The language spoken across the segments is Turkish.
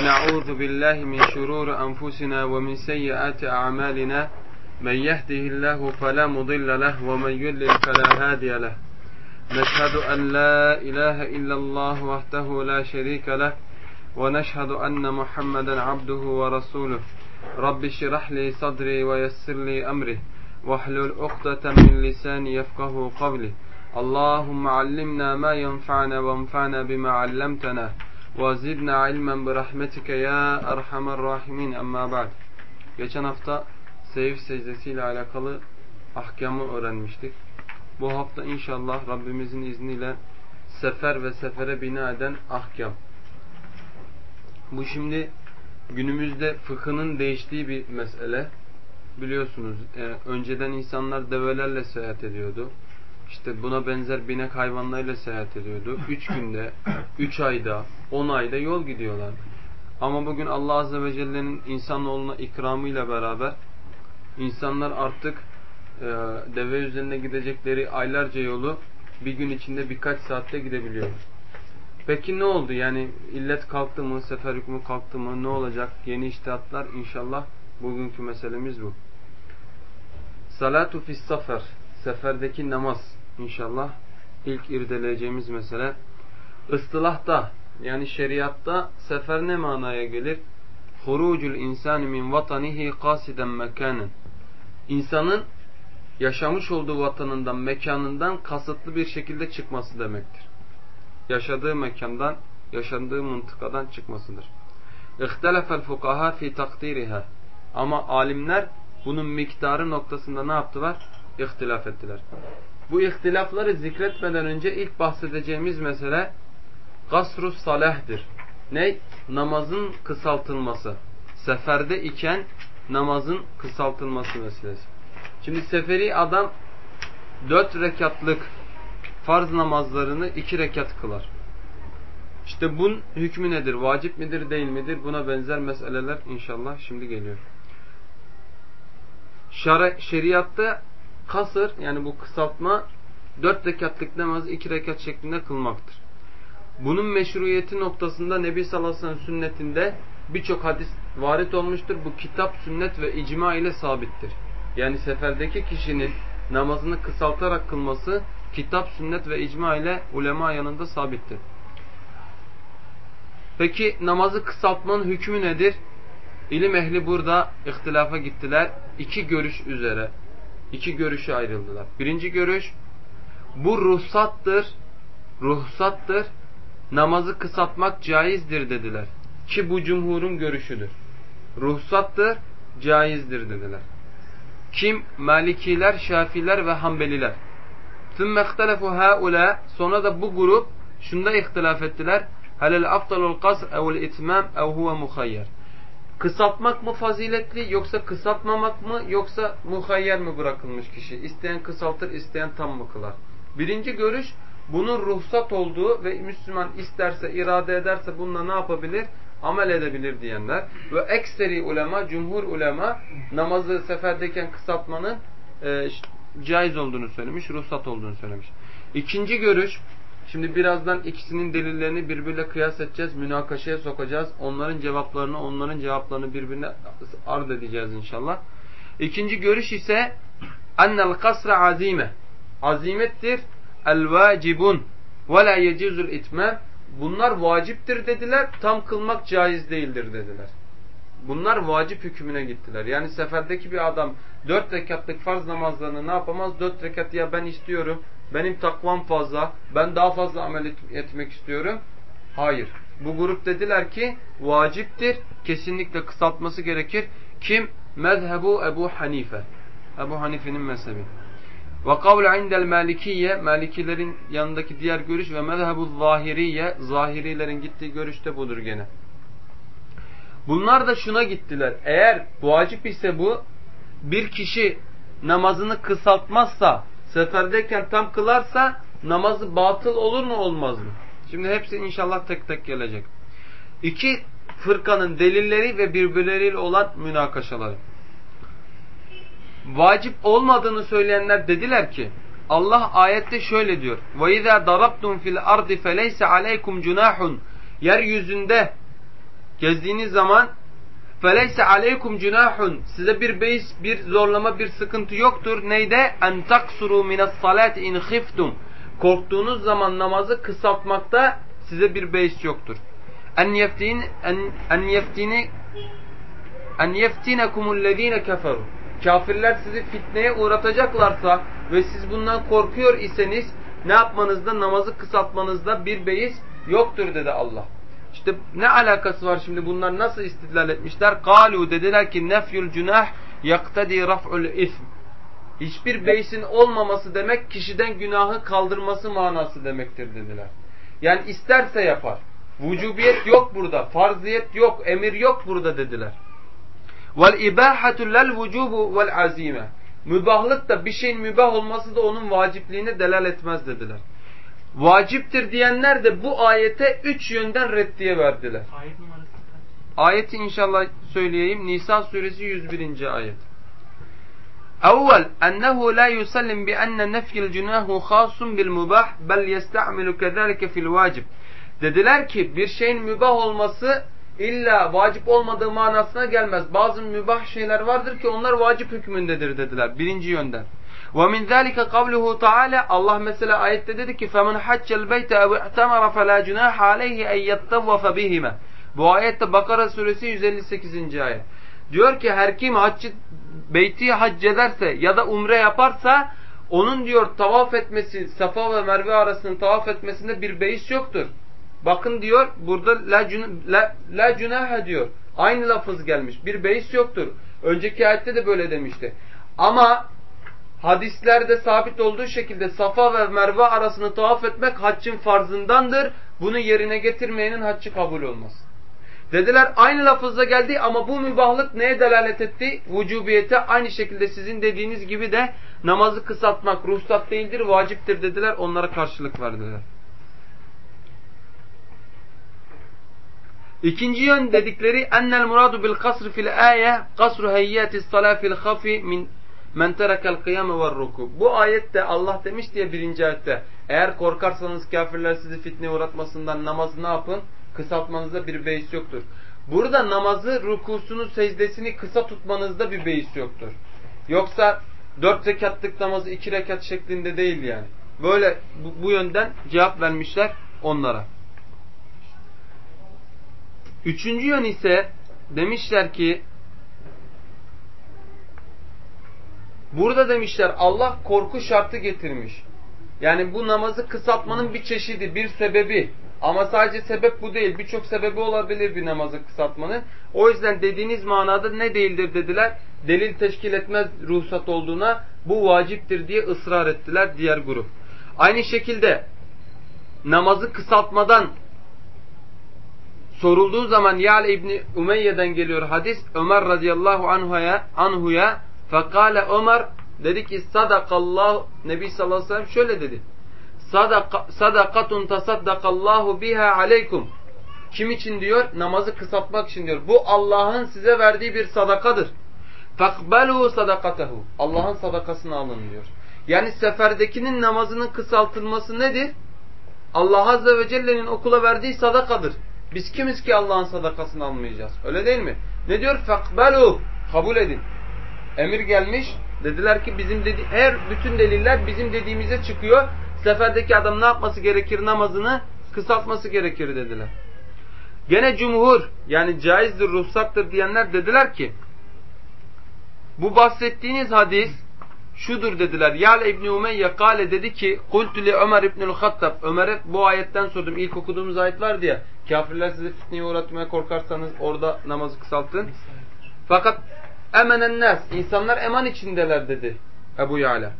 ونعوذ بالله من شرور أنفسنا ومن سيئات أعمالنا من يهده الله فلا مضل له ومن يضلل فلا هادي له. نشهد أن لا إله إلا الله وحده لا شريك له ونشهد أن محمدا عبده ورسوله. رب اشرح لي صدري ويسر لي أمري. واحلل عقدة من لساني يفقه قولي. اللهم علمنا ما ينفعنا وانفعنا بما علمتنا. وزدنا علما برحمتك ya erhamer rahimin amma ba'd. Geçen hafta sevif secdesiyle alakalı ahkamı öğrenmiştik. Bu hafta inşallah Rabbimizin izniyle sefer ve sefere bina eden ahkam. Bu şimdi günümüzde fıkhının değiştiği bir mesele. Biliyorsunuz e, önceden insanlar develerle seyahat ediyordu. İşte buna benzer binek hayvanlarıyla seyahat ediyordu. Üç günde, üç ayda, on ayda yol gidiyorlar. Ama bugün Allah Azze ve Celle'nin insanoğluna ikramıyla beraber insanlar artık e, deve üzerine gidecekleri aylarca yolu bir gün içinde birkaç saatte gidebiliyor. Peki ne oldu? Yani illet kalktı mı, sefer hükmü kalktı mı, ne olacak? Yeni iştihatlar inşallah bugünkü meselemiz bu. Salatu fis sefer, seferdeki namaz inşallah ilk irdeleyeceğimiz mesele. Istılahta yani şeriatta sefer ne manaya gelir? Hurucul insani min vatanihi kasiden mekanen. İnsanın yaşamış olduğu vatanından, mekanından kasıtlı bir şekilde çıkması demektir. Yaşadığı mekandan, yaşandığı mıntıkadan çıkmasıdır. İhtelefel fukaha fi takdiriha. Ama alimler bunun miktarı noktasında ne yaptılar? İhtilaf ettiler. Bu ihtilafları zikretmeden önce ilk bahsedeceğimiz mesele gasrus salah'dir. Ne? Namazın kısaltılması. Seferde iken namazın kısaltılması meselesi. Şimdi seferi adam dört rekatlık farz namazlarını iki rekat kılar. İşte bunun hükmü nedir? Vacip midir değil midir? Buna benzer meseleler inşallah şimdi geliyor. Şari, şeriatta kasır yani bu kısaltma dört rekatlık namazı iki rekat şeklinde kılmaktır. Bunun meşruiyeti noktasında Nebi sallallahu sünnetinde birçok hadis varit olmuştur. Bu kitap, sünnet ve icma ile sabittir. Yani seferdeki kişinin namazını kısaltarak kılması kitap, sünnet ve icma ile ulema yanında sabittir. Peki namazı kısaltmanın hükmü nedir? İlim ehli burada ihtilafa gittiler. İki görüş üzere iki görüşe ayrıldılar. Birinci görüş bu ruhsattır. Ruhsattır. Namazı kısaltmak caizdir dediler. Ki bu cumhurun görüşüdür. Ruhsattır, caizdir dediler. Kim? Malikiler, Şafiler ve Hanbeliler. ثُمَّ اخْتَلَفُوا هَؤُلَا Sonra da bu grup şunda ihtilaf ettiler. هَلَ الْاَفْضَلُ الْقَصْرِ اَوْ الْاِتْمَامِ اَوْ هُوَ مُخَيَّرٍ Kısaltmak mı faziletli yoksa kısaltmamak mı yoksa muhayyer mi bırakılmış kişi? İsteyen kısaltır, isteyen tam mı kılar? Birinci görüş bunun ruhsat olduğu ve Müslüman isterse, irade ederse bununla ne yapabilir? Amel edebilir diyenler. Ve ekseri ulema, cumhur ulema namazı seferdeyken kısaltmanın e, caiz olduğunu söylemiş, ruhsat olduğunu söylemiş. İkinci görüş, şimdi birazdan ikisinin delillerini birbirle kıyas edeceğiz, münakaşaya sokacağız. Onların cevaplarını, onların cevaplarını birbirine ard edeceğiz inşallah. İkinci görüş ise ennel kasra azime. Azimettir. El vacibun ve la yecizul itmam. Bunlar vaciptir dediler. Tam kılmak caiz değildir dediler. Bunlar vacip hükmüne gittiler. Yani seferdeki bir adam dört rekatlık farz namazlarını ne yapamaz? Dört rekat ya ben istiyorum. Benim takvam fazla. Ben daha fazla amel et etmek istiyorum. Hayır. Bu grup dediler ki vaciptir. Kesinlikle kısaltması gerekir. Kim? Mezhebu Ebu Hanife. Ebu Hanife'nin mezhebi. Ve kavle indel malikiye Malikilerin yanındaki diğer görüş ve mezhebu zahiriye Zahirilerin gittiği görüş de budur gene. Bunlar da şuna gittiler. Eğer vacip ise bu bir kişi namazını kısaltmazsa seferdeyken tam kılarsa namazı batıl olur mu olmaz mı? Şimdi hepsi inşallah tek tek gelecek. İki fırkanın delilleri ve birbirleriyle olan münakaşaları. Vacip olmadığını söyleyenler dediler ki Allah ayette şöyle diyor. وَاِذَا دَرَبْتُمْ فِي الْاَرْضِ فَلَيْسَ عَلَيْكُمْ جُنَاحٌ Yeryüzünde gezdiğiniz zaman فَلَيْسَ عَلَيْكُمْ جُنَاحٌ Size bir beis, bir zorlama, bir sıkıntı yoktur. Neyde? اَنْ تَقْصُرُوا مِنَ الصَّلَاةِ اِنْ خِفْتُمْ Korktuğunuz zaman namazı kısaltmakta size bir beis yoktur. اَنْ يَفْتِينَ اَنْ يَفْتِينَ اَنْ يَفْتِينَكُمُ الَّذ۪ينَ كَفَرُوا Kafirler sizi fitneye uğratacaklarsa ve siz bundan korkuyor iseniz ne yapmanızda namazı kısaltmanızda bir beis yoktur dedi Allah. İşte ne alakası var şimdi bunlar nasıl istidlal etmişler? Kalu dediler ki nefyul günah yaktadi raf'ul ism. Hiçbir beysin olmaması demek kişiden günahı kaldırması manası demektir dediler. Yani isterse yapar. Vücubiyet yok burada. Farziyet yok. Emir yok burada dediler. Vel ibahatu lel vücubu vel azime. Mübahlık da bir şeyin mübah olması da onun vacipliğine delal etmez dediler Vaciptir diyenler de bu ayete üç yönden reddiye verdiler. Ayet numarası kaç? Ayeti inşallah söyleyeyim. Nisa suresi 101. ayet. أول أنه لا يسلم بأن نفي الجناه خاص بالمباح بل يستعمل كذلك في الواجب. Dediler ki bir şeyin mübah olması illa vacip olmadığı manasına gelmez. Bazı mübah şeyler vardır ki onlar vacip hükmündedir dediler. Birinci yönden. وَمِنْ ذَٰلِكَ قَوْلُهُ تَعَالَى Allah mesela ayette dedi ki فَمَنْ حَجَّ الْبَيْتَ اَوْ اِعْتَمَرَ فَلَا جُنَاحَ عَلَيْهِ اَنْ يَتَّوَّفَ بِهِمَا Bu ayette Bakara suresi 158. ayet. Diyor ki her kim haccı, beyti hac ederse ya da umre yaparsa onun diyor tavaf etmesi, Safa ve Merve arasında tavaf etmesinde bir beis yoktur. Bakın diyor burada la, la, la cunaha diyor. Aynı lafız gelmiş. Bir beis yoktur. Önceki ayette de böyle demişti. Ama hadislerde sabit olduğu şekilde Safa ve Merve arasını tavaf etmek haccın farzındandır. Bunu yerine getirmeyenin haccı kabul olmaz. Dediler aynı lafızda geldi ama bu mübahlık neye delalet etti? Vücubiyete aynı şekilde sizin dediğiniz gibi de namazı kısaltmak ruhsat değildir, vaciptir dediler. Onlara karşılık verdiler. İkinci yön dedikleri ennel muradu bil kasr fil ayye kasru heyyatis salah fil hafi min men terekel kıyame ve ruku. Bu ayette Allah demiş diye birinci ayette eğer korkarsanız kafirler sizi fitneye uğratmasından namazı ne yapın? Kısaltmanızda bir beis yoktur. Burada namazı, rukusunu, secdesini kısa tutmanızda bir beis yoktur. Yoksa dört rekatlık namazı iki rekat şeklinde değil yani. Böyle bu, bu yönden cevap vermişler onlara. Üçüncü yön ise demişler ki burada demişler Allah korku şartı getirmiş. Yani bu namazı kısaltmanın bir çeşidi, bir sebebi. Ama sadece sebep bu değil. Birçok sebebi olabilir bir namazı kısaltmanın. O yüzden dediğiniz manada ne değildir dediler. Delil teşkil etmez ruhsat olduğuna bu vaciptir diye ısrar ettiler diğer grup. Aynı şekilde namazı kısaltmadan sorulduğu zaman Yal İbni Umeyye'den geliyor hadis. Ömer radıyallahu anhuya anhuya fekale Ömer dedi ki sadakallahu Nebi sallallahu aleyhi ve sellem şöyle dedi. Sadaka, sadakatun tasaddakallahu biha aleykum. Kim için diyor? Namazı kısaltmak için diyor. Bu Allah'ın size verdiği bir sadakadır. Fakbelu sadakatehu. Allah'ın sadakasını alın diyor. Yani seferdekinin namazının kısaltılması nedir? Allah Azze ve Celle'nin okula verdiği sadakadır. Biz kimiz ki Allah'ın sadakasını almayacağız? Öyle değil mi? Ne diyor? Fakbelu. Kabul edin. Emir gelmiş. Dediler ki bizim dedi her bütün deliller bizim dediğimize çıkıyor. Seferdeki adam ne yapması gerekir? Namazını kısaltması gerekir dediler. Gene cumhur yani caizdir, ruhsattır diyenler dediler ki bu bahsettiğiniz hadis şudur dediler. Yal İbni Umeyye kale dedi ki Kultu li Ömer İbnül Hattab Ömer'e bu ayetten sordum. İlk okuduğumuz ayet vardı ya kafirler sizi fitneye uğratmaya korkarsanız orada namazı kısaltın. Fakat emenen nas insanlar eman içindeler dedi Ebu Yala.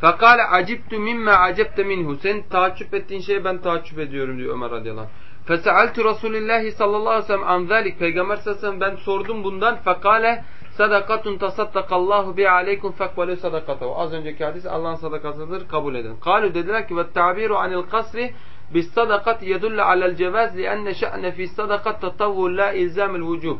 Fekale acibtu mimme acebte minhu. Sen taaccüp ettiğin şeye ben taaccüp ediyorum diyor Ömer radıyallahu anh. Fesealtu Resulillahi sallallahu aleyhi ve sellem an zalik. Peygamber sallallahu aleyhi ve sellem ben sordum bundan. Fekale sadakatun tasaddakallahu bi aleykum fekbelu sadakatahu. Az önceki hadis Allah'ın sadakasıdır kabul edin. Kalu dediler ki ve tabiru anil kasri bis sadakat yedullu alel cevaz li enne şe'ne fi sadakat tatavvul la ilzamil vücub.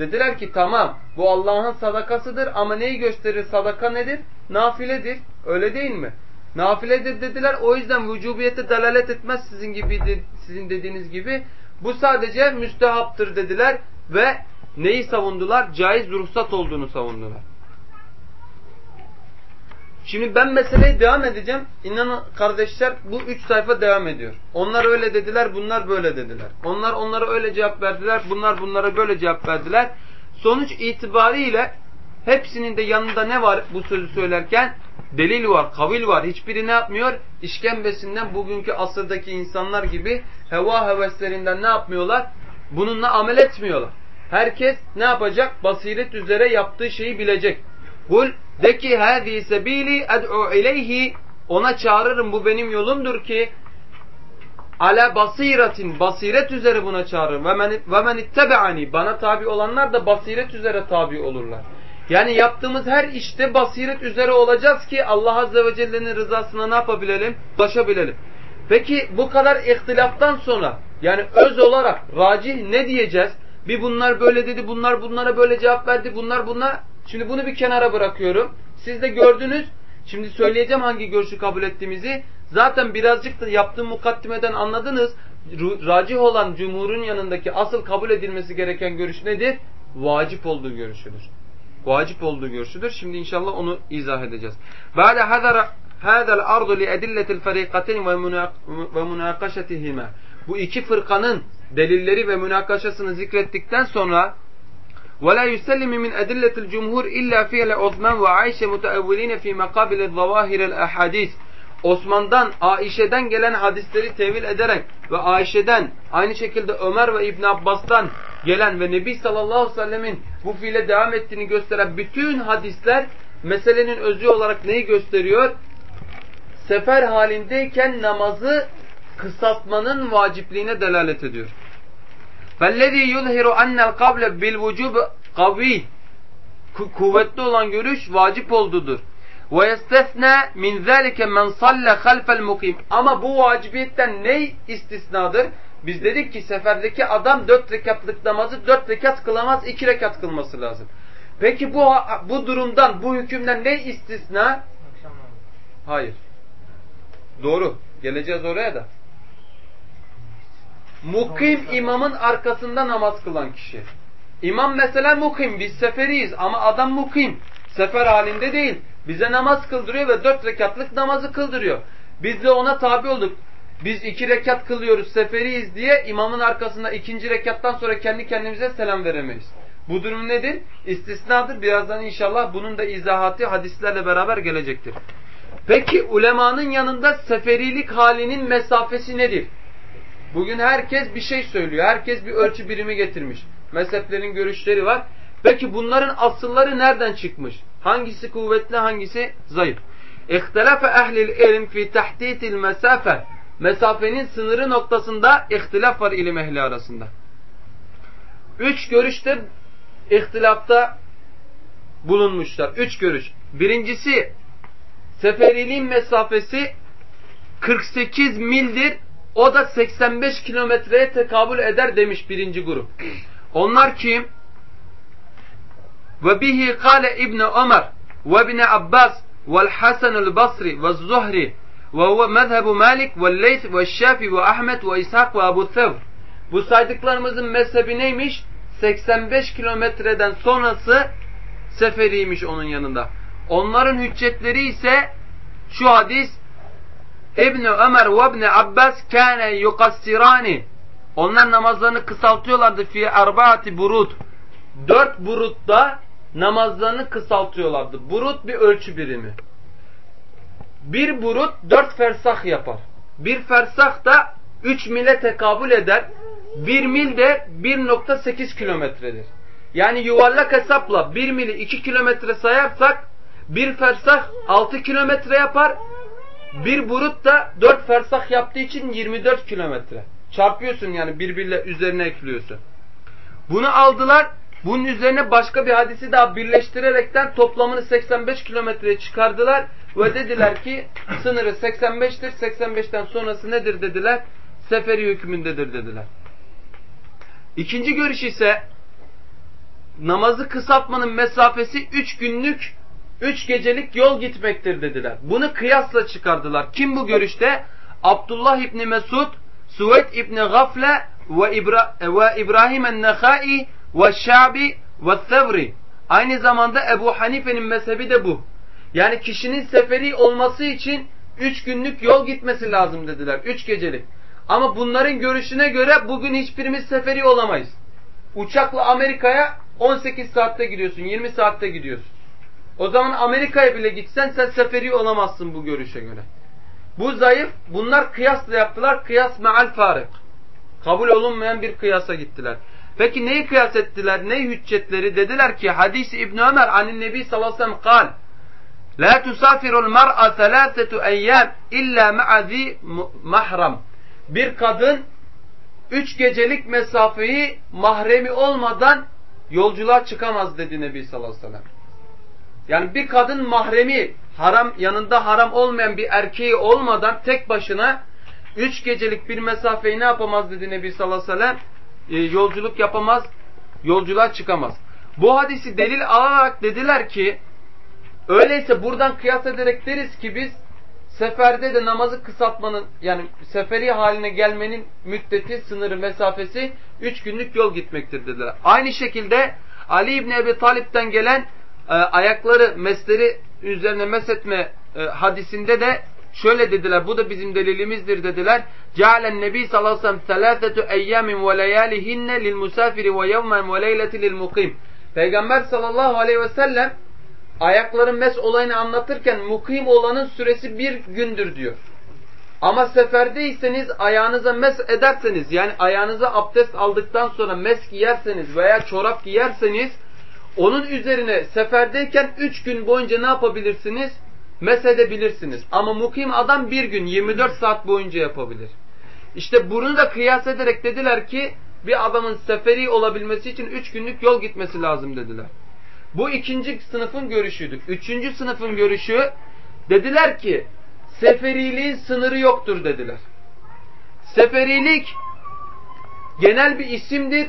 Dediler ki tamam bu Allah'ın sadakasıdır ama neyi gösterir? Sadaka nedir? Nafiledir. Öyle değil mi? Nafiledir dediler. O yüzden vücubiyete delalet etmez sizin gibi sizin dediğiniz gibi. Bu sadece müstehaptır dediler ve neyi savundular? Caiz ruhsat olduğunu savundular. Şimdi ben meseleye devam edeceğim. İnanın kardeşler bu üç sayfa devam ediyor. Onlar öyle dediler, bunlar böyle dediler. Onlar onlara öyle cevap verdiler, bunlar bunlara böyle cevap verdiler. Sonuç itibariyle hepsinin de yanında ne var bu sözü söylerken? Delil var, kavil var. Hiçbiri ne yapmıyor? İşkembesinden bugünkü asırdaki insanlar gibi heva heveslerinden ne yapmıyorlar? Bununla amel etmiyorlar. Herkes ne yapacak? Basiret üzere yaptığı şeyi bilecek. Kul de ki hâzî sebîlî ed'u ileyhi ona çağırırım bu benim yolumdur ki ala basiratin basiret üzere buna çağırırım ve men, ve men ittebe'ani bana tabi olanlar da basiret üzere tabi olurlar. Yani yaptığımız her işte basiret üzere olacağız ki Allah Azze ve Celle'nin rızasına ne yapabilelim? Ulaşabilelim. Peki bu kadar ihtilaftan sonra yani öz olarak racih ne diyeceğiz? Bir bunlar böyle dedi, bunlar bunlara böyle cevap verdi, bunlar bunlar. Şimdi bunu bir kenara bırakıyorum. Siz de gördünüz. Şimdi söyleyeceğim hangi görüşü kabul ettiğimizi. Zaten birazcık da yaptığım mukaddimeden anladınız. Racih olan cumhurun yanındaki asıl kabul edilmesi gereken görüş nedir? Vacip olduğu görüşüdür. Vacip olduğu görüşüdür. Şimdi inşallah onu izah edeceğiz. Ba'de hadal ardu li edillatil fariqatin ve münakaşatihima. Bu iki fırkanın delilleri ve münakaşasını zikrettikten sonra ولا يسلم من أدلة الجمهور إلا فعل عثمان وعائشة متأولين في مقابل الظواهر الأحاديث Osman'dan, Aişe'den gelen hadisleri tevil ederek ve Aişe'den aynı şekilde Ömer ve İbn Abbas'tan gelen ve Nebi sallallahu aleyhi ve sellemin bu fiile devam ettiğini gösteren bütün hadisler meselenin özü olarak neyi gösteriyor? Sefer halindeyken namazı kısaltmanın vacipliğine delalet ediyor. فَالَّذ۪ي يُظْهِرُ اَنَّ الْقَبْلَ بِالْوُجُوبِ قَوِيٍ Kuvvetli olan görüş vacip olduğudur. وَيَسْتَثْنَى مِنْ ذَٰلِكَ مَنْ صَلَّ خَلْفَ الْمُقِيمِ Ama bu vacibiyetten ne istisnadır? Biz dedik ki seferdeki adam dört rekatlık namazı dört rekat kılamaz, iki rekat kılması lazım. Peki bu bu durumdan, bu hükümden ne istisna? Hayır. Doğru. Geleceğiz oraya da. Mukim imamın arkasında namaz kılan kişi. İmam mesela mukim, biz seferiyiz ama adam mukim. Sefer halinde değil. Bize namaz kıldırıyor ve dört rekatlık namazı kıldırıyor. Biz de ona tabi olduk. Biz iki rekat kılıyoruz, seferiyiz diye imamın arkasında ikinci rekattan sonra kendi kendimize selam veremeyiz. Bu durum nedir? İstisnadır. Birazdan inşallah bunun da izahatı hadislerle beraber gelecektir. Peki ulemanın yanında seferilik halinin mesafesi nedir? Bugün herkes bir şey söylüyor. Herkes bir ölçü birimi getirmiş. Mezheplerin görüşleri var. Peki bunların asılları nereden çıkmış? Hangisi kuvvetli, hangisi zayıf? İhtilafe ehlil ilim fi tahditil mesafe. Mesafenin sınırı noktasında ihtilaf var ilim ehli arasında. Üç görüşte ihtilafta bulunmuşlar. Üç görüş. Birincisi seferiliğin mesafesi 48 mildir. O da 85 kilometreye tekabül eder demiş birinci grup. Onlar kim? Ve bihi kâle İbni Ömer ve İbni Abbas vel Hasanul Basri ve Zuhri ve huve mezhebu Malik ve Leys ve Şafi ve Ahmet ve İshak ve Abu Thevr. Bu saydıklarımızın mezhebi neymiş? 85 kilometreden sonrası seferiymiş onun yanında. Onların hüccetleri ise şu hadis İbn Ömer ve İbn Abbas kâne yukassirani onlar namazlarını kısaltıyorlardı fi arbaati burut. Dört burutta namazlarını kısaltıyorlardı. Burut bir ölçü birimi. Bir burut dört fersah yapar. Bir fersah da üç mile tekabül eder. Bir mil de 1.8 kilometredir. Yani yuvarlak hesapla bir mili iki kilometre sayarsak bir fersah altı kilometre yapar. Bir burut da dört fersah yaptığı için 24 kilometre. Çarpıyorsun yani birbirle üzerine ekliyorsun. Bunu aldılar. Bunun üzerine başka bir hadisi daha birleştirerekten toplamını 85 kilometreye çıkardılar. Ve dediler ki sınırı 85'tir. 85'ten sonrası nedir dediler. Seferi hükmündedir dediler. İkinci görüş ise namazı kısaltmanın mesafesi 3 günlük 3 gecelik yol gitmektir dediler. Bunu kıyasla çıkardılar. Kim bu görüşte? Abdullah İbni Mesud, Suveyd İbni Gafle ve, İbra ve İbrahim en-Nehai ve Şabi ve Sevri. Aynı zamanda Ebu Hanife'nin mezhebi de bu. Yani kişinin seferi olması için üç günlük yol gitmesi lazım dediler. Üç gecelik. Ama bunların görüşüne göre bugün hiçbirimiz seferi olamayız. Uçakla Amerika'ya 18 saatte gidiyorsun, 20 saatte gidiyorsun. O zaman Amerika'ya bile gitsen sen seferi olamazsın bu görüşe göre. Bu zayıf. Bunlar kıyasla yaptılar. Kıyas meal farik. Kabul olunmayan bir kıyasa gittiler. Peki neyi kıyas ettiler? Ne hüccetleri? Dediler ki hadis İbn Ömer anin Nebi sallallahu aleyhi ve sellem kal. La tusafirul mar'a thalathetu eyyam illa ma'azi mahram. Bir kadın üç gecelik mesafeyi mahremi olmadan yolculuğa çıkamaz dedi Nebi sallallahu aleyhi ve sellem. Yani bir kadın mahremi haram yanında haram olmayan bir erkeği olmadan tek başına üç gecelik bir mesafeyi ne yapamaz dedi Nebi sallallahu aleyhi ve sellem? E, yolculuk yapamaz, yolculuğa çıkamaz. Bu hadisi delil alarak dediler ki öyleyse buradan kıyas ederek deriz ki biz seferde de namazı kısaltmanın yani seferi haline gelmenin müddeti, sınırı, mesafesi üç günlük yol gitmektir dediler. Aynı şekilde Ali İbni Ebi Talip'ten gelen e, ayakları, mesleri üzerine mesetme e, hadisinde de şöyle dediler. Bu da bizim delilimizdir dediler. Cealen Nebi sallallahu aleyhi ve sellem selâfetu eyyamin ve leyâlihinne lil musafiri ve yevmen ve leyleti lil mukim. Peygamber sallallahu aleyhi ve sellem ayakların mes olayını anlatırken mukim olanın süresi bir gündür diyor. Ama seferdeyseniz ayağınıza mes ederseniz yani ayağınıza abdest aldıktan sonra mes giyerseniz veya çorap giyerseniz onun üzerine seferdeyken üç gün boyunca ne yapabilirsiniz? Mesedebilirsiniz. Ama mukim adam bir gün 24 saat boyunca yapabilir. İşte bunu da kıyas ederek dediler ki bir adamın seferi olabilmesi için üç günlük yol gitmesi lazım dediler. Bu ikinci sınıfın görüşüydü. Üçüncü sınıfın görüşü dediler ki seferiliğin sınırı yoktur dediler. Seferilik genel bir isimdir.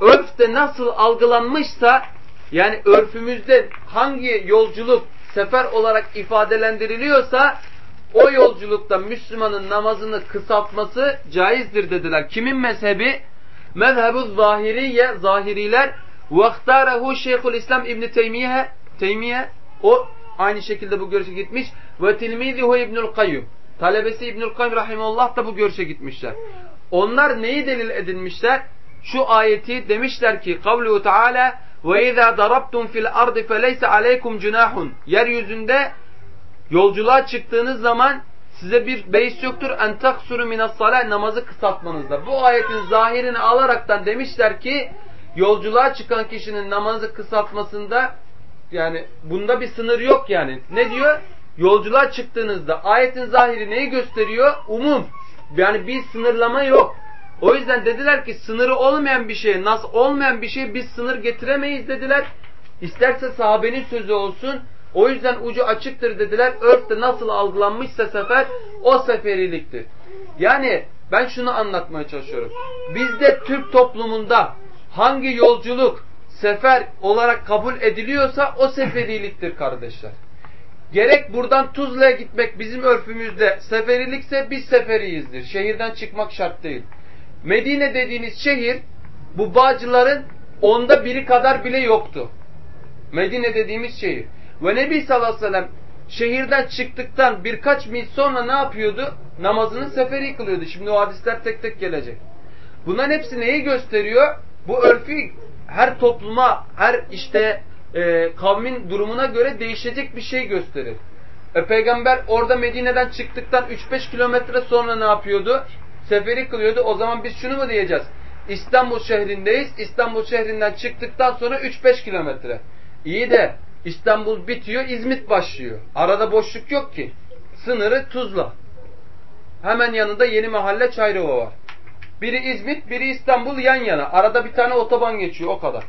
Örfte nasıl algılanmışsa yani örfümüzde hangi yolculuk sefer olarak ifadelendiriliyorsa o yolculukta Müslümanın namazını kısaltması caizdir dediler. Kimin mezhebi? Mezhebu zahiriye, zahiriler وَاخْتَارَهُ Şeyhül İslam İbn Teymiye, Teymiye o aynı şekilde bu görüşe gitmiş ve tilmizihu İbnül Kayyum. Talebesi İbnül Kayyum rahimullah da bu görüşe gitmişler. Onlar neyi delil edinmişler? Şu ayeti demişler ki kavluhu Teala izâ darabtum fil ardı feleyse aleykum cunahun. Yeryüzünde yolculuğa çıktığınız zaman size bir beis yoktur. En taksuru minas salat namazı kısaltmanızda. Bu ayetin zahirini alaraktan demişler ki yolculuğa çıkan kişinin namazı kısaltmasında yani bunda bir sınır yok yani. Ne diyor? Yolculuğa çıktığınızda ayetin zahiri neyi gösteriyor? Umum. Yani bir sınırlama yok. O yüzden dediler ki sınırı olmayan bir şey, nas olmayan bir şey biz sınır getiremeyiz dediler. İsterse sahabenin sözü olsun. O yüzden ucu açıktır dediler. Örfte nasıl algılanmışsa sefer o seferiliktir. Yani ben şunu anlatmaya çalışıyorum. Bizde Türk toplumunda hangi yolculuk sefer olarak kabul ediliyorsa o seferiliktir kardeşler. Gerek buradan Tuzla'ya gitmek bizim örfümüzde seferilikse biz seferiyizdir. Şehirden çıkmak şart değil. Medine dediğiniz şehir bu bağcıların onda biri kadar bile yoktu. Medine dediğimiz şehir. Ve Nebi sallallahu aleyhi ve sellem şehirden çıktıktan birkaç mil sonra ne yapıyordu? Namazını seferi kılıyordu. Şimdi o hadisler tek tek gelecek. Bunların hepsi neyi gösteriyor? Bu örfü her topluma, her işte e, kavmin durumuna göre değişecek bir şey gösterir. E, peygamber orada Medine'den çıktıktan 3-5 kilometre sonra ne yapıyordu? Seferi kılıyordu. O zaman biz şunu mu diyeceğiz? İstanbul şehrindeyiz. İstanbul şehrinden çıktıktan sonra 3-5 kilometre. İyi de İstanbul bitiyor, İzmit başlıyor. Arada boşluk yok ki. Sınırı Tuzla. Hemen yanında yeni mahalle Çayrova var. Biri İzmit, biri İstanbul yan yana. Arada bir tane otoban geçiyor o kadar.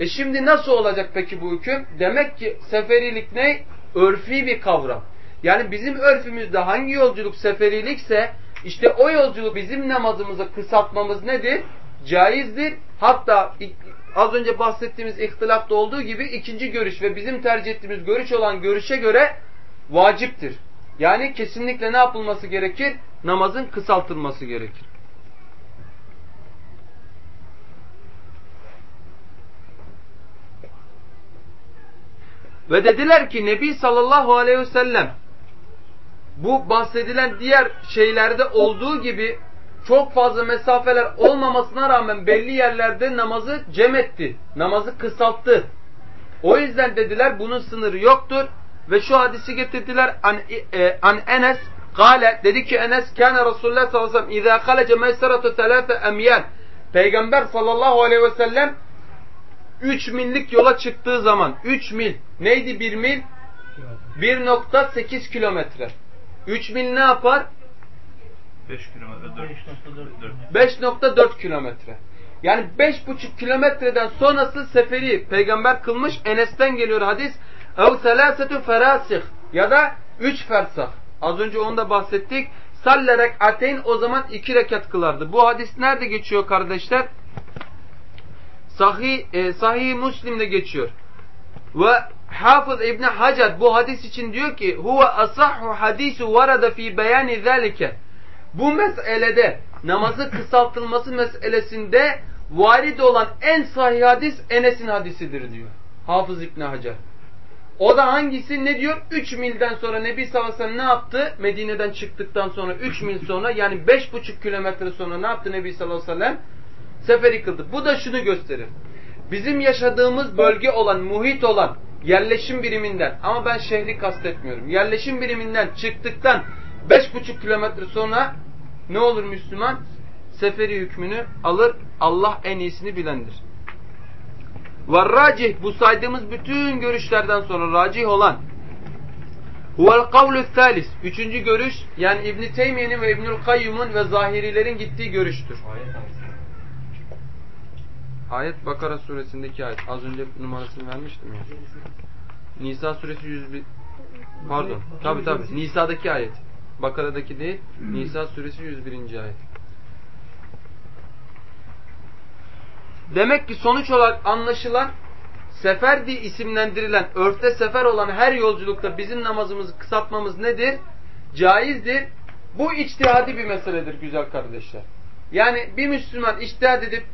E şimdi nasıl olacak peki bu hüküm? Demek ki seferilik ne? Örfi bir kavram. Yani bizim örfümüzde hangi yolculuk seferilikse işte o yolculuğu bizim namazımızı kısaltmamız nedir? Caizdir. Hatta az önce bahsettiğimiz ihtilafta olduğu gibi ikinci görüş ve bizim tercih ettiğimiz görüş olan görüşe göre vaciptir. Yani kesinlikle ne yapılması gerekir? Namazın kısaltılması gerekir. Ve dediler ki Nebi sallallahu aleyhi ve sellem bu bahsedilen diğer şeylerde olduğu gibi çok fazla mesafeler olmamasına rağmen belli yerlerde namazı cem etti. Namazı kısalttı. O yüzden dediler bunun sınırı yoktur. Ve şu hadisi getirdiler an, e, an Enes Kale dedi ki Enes kâne Resulullah sallallahu aleyhi ve sellem izâ kalece meyseratu telâfe emyal Peygamber sallallahu aleyhi ve sellem 3 millik yola çıktığı zaman 3 mil neydi 1 mil? 1.8 kilometre. 3 mil ne yapar? 5 kilometre 5.4 kilometre. Yani 5.5 kilometreden sonrası seferi peygamber kılmış. Enes'ten geliyor hadis. Ev selasetü ferasih ya da 3 fersah. Az önce onu da bahsettik. Salle rek'ateyn o zaman 2 rekat kılardı. Bu hadis nerede geçiyor kardeşler? Sahih, e, Sahih Müslim'de geçiyor. Ve Hafız İbn Hacer bu hadis için diyor ki huve asahhu hadisu varada fi beyani zalike. Bu meselede namazı kısaltılması meselesinde varid olan en sahih hadis Enes'in hadisidir diyor. Hafız İbn Hacer. O da hangisi ne diyor? 3 milden sonra Nebi sallallahu aleyhi ne yaptı? Medine'den çıktıktan sonra 3 mil sonra yani 5,5 kilometre sonra ne yaptı Nebi sallallahu aleyhi ve? Seferi kıldı. Bu da şunu gösterir. Bizim yaşadığımız bölge olan, muhit olan yerleşim biriminden ama ben şehri kastetmiyorum. Yerleşim biriminden çıktıktan 5,5 kilometre sonra ne olur Müslüman? Seferi hükmünü alır. Allah en iyisini bilendir. Ve bu saydığımız bütün görüşlerden sonra racih olan huvel kavlü thalis üçüncü görüş yani İbn Teymiye'nin ve İbnül Kayyum'un ve Zahirilerin gittiği görüştür. Ayet Bakara suresindeki ayet. Az önce numarasını vermiştim ya. Nisa suresi 101 Pardon. Tabi tabi. Nisa'daki ayet. Bakara'daki değil. Nisa suresi 101. ayet. Demek ki sonuç olarak anlaşılan sefer diye isimlendirilen, örfte sefer olan her yolculukta bizim namazımızı kısaltmamız nedir? Caizdir. Bu içtihadi bir meseledir güzel kardeşler. Yani bir Müslüman içtihad edip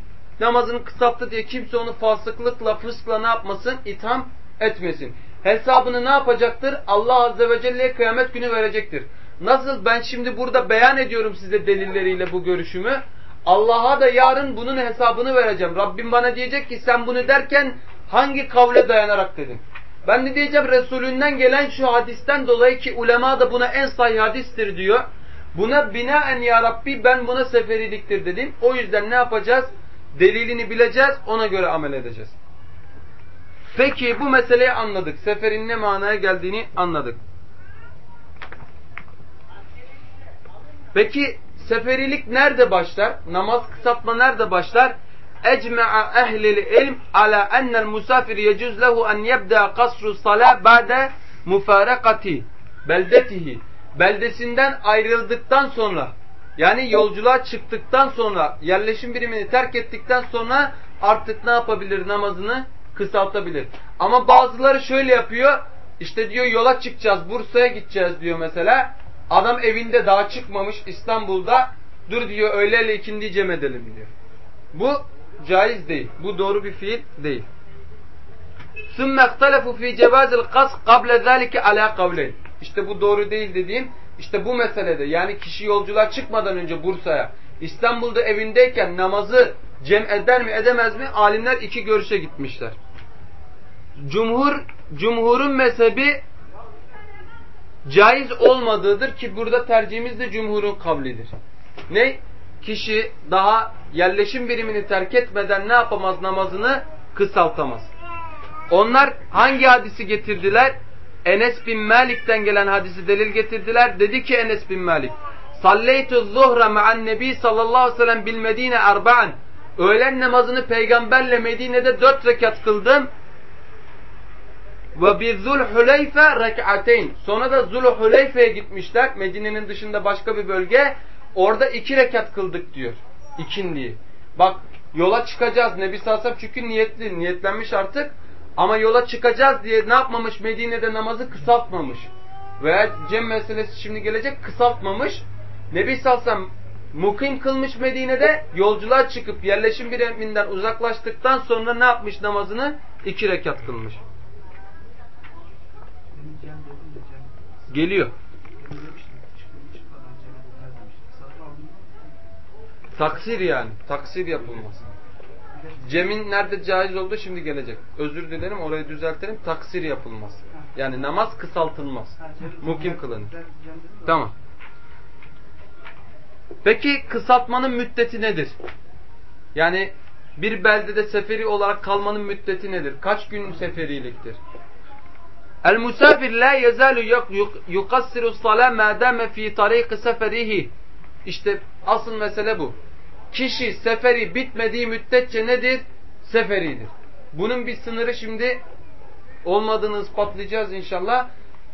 namazını kısalttı diye kimse onu fasıklıkla, fıskla ne yapmasın? İtham etmesin. Hesabını ne yapacaktır? Allah Azze ve Celle'ye kıyamet günü verecektir. Nasıl ben şimdi burada beyan ediyorum size delilleriyle bu görüşümü. Allah'a da yarın bunun hesabını vereceğim. Rabbim bana diyecek ki sen bunu derken hangi kavle dayanarak dedin? Ben de diyeceğim Resulünden gelen şu hadisten dolayı ki ulema da buna en sahih hadistir diyor. Buna binaen ya Rabbi ben buna seferiliktir dedim. O yüzden ne yapacağız? Delilini bileceğiz, ona göre amel edeceğiz. Peki bu meseleyi anladık. Seferin ne manaya geldiğini anladık. Peki seferilik nerede başlar? Namaz kısaltma nerede başlar? Ecme'a ehlil ilm ala ennel musafir yecuz lehu en yebda kasru salah ba'de mufarakati beldetihi. Beldesinden ayrıldıktan sonra yani yolculuğa çıktıktan sonra yerleşim birimini terk ettikten sonra artık ne yapabilir namazını? Kısaltabilir. Ama bazıları şöyle yapıyor. İşte diyor yola çıkacağız Bursa'ya gideceğiz diyor mesela. Adam evinde daha çıkmamış İstanbul'da dur diyor öğleyle ikindi cem edelim diyor. Bu caiz değil. Bu doğru bir fiil değil. ثُمَّ اَخْتَلَفُوا ف۪ي جَوَازِ الْقَصْ قَبْلَ ذَٰلِكَ عَلَى قَوْلَيْنِ İşte bu doğru değil dediğim işte bu meselede yani kişi yolculuğa çıkmadan önce Bursa'ya İstanbul'da evindeyken namazı cem eder mi edemez mi? Alimler iki görüşe gitmişler. Cumhur, cumhurun mezhebi caiz olmadığıdır ki burada tercihimiz de cumhurun kavlidir. Ne? Kişi daha yerleşim birimini terk etmeden ne yapamaz namazını? Kısaltamaz. Onlar hangi hadisi getirdiler? Enes bin Malik'ten gelen hadisi delil getirdiler. Dedi ki Enes bin Malik Salleytu zuhra ma'an nebi sallallahu aleyhi ve sellem bil medine erba'an Öğlen namazını peygamberle Medine'de dört rekat kıldım. Ve bir Zulhuleyfe rek'ateyn. Sonra da Zulhuleyfe'ye gitmişler. Medine'nin dışında başka bir bölge. Orada iki rekat kıldık diyor. İkindiyi. Bak yola çıkacağız. Nebi Salsam çünkü niyetli, niyetlenmiş artık. Ama yola çıkacağız diye ne yapmamış? Medine'de namazı kısaltmamış. Veya cem meselesi şimdi gelecek kısaltmamış. Nebi Salsam mukim kılmış Medine'de yolculuğa çıkıp yerleşim biriminden uzaklaştıktan sonra ne yapmış namazını? İki rekat kılmış. Geliyor. Taksir yani. Taksir yapılmaz. Cem'in nerede caiz oldu şimdi gelecek. Özür dilerim orayı düzeltelim. Taksir yapılmaz. Yani namaz kısaltılmaz. Mukim kılınır. Tamam. Peki kısaltmanın müddeti nedir? Yani bir beldede seferi olarak kalmanın müddeti nedir? Kaç gün seferiliktir? El musafir la yezalu yukassiru salat ma dama fi tariqi seferihi. İşte asıl mesele bu. Kişi seferi bitmediği müddetçe nedir? Seferidir. Bunun bir sınırı şimdi olmadığını ispatlayacağız inşallah.